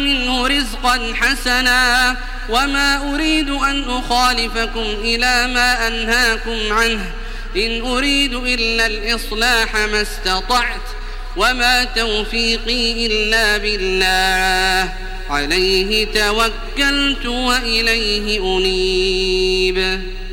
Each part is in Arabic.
منه رزقا حسنا وما أريد أن أخالفكم إلى ما أنهاكم عنه. إن أريد إلا الإصلاح ما استطعت وما توفيقي إلا بالله. عليه توكلت وإليه أنيب.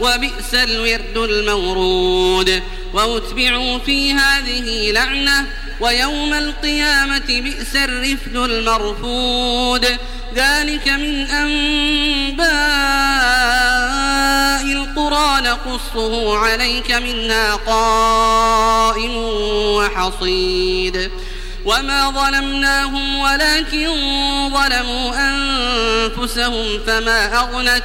وبئس الورد المورود. وأتبعوا في هذه لعنة ويوم القيامة بئس الرفد المرفود. ذلك من أنباء القرى نقصه عليك منها قائم وحصيد. وما ظلمناهم ولكن ظلموا أنفسهم فما أغنت.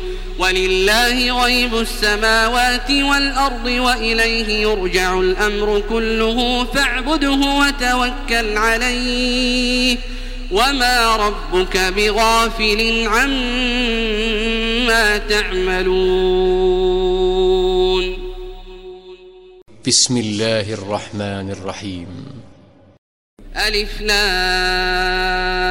ولله غيب السماوات والأرض وإليه يرجع الأمر كله فاعبده وتوكل عليه وما ربك بغافل عما تعملون. بسم الله الرحمن الرحيم. ألف لام.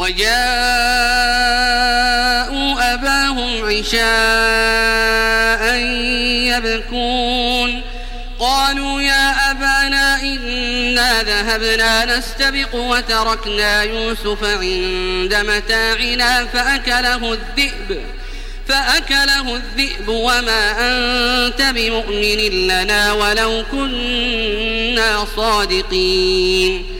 وجاءوا أباهم عشاء يبكون. قالوا يا أبانا إنا ذهبنا نستبق وتركنا يوسف عند متاعنا فأكله الذئب فأكله الذئب وما أنت بمؤمن لنا ولو كنا صادقين.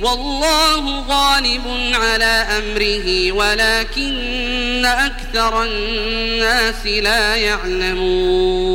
والله غالب على أمره ولكن أكثر الناس لا يعلمون.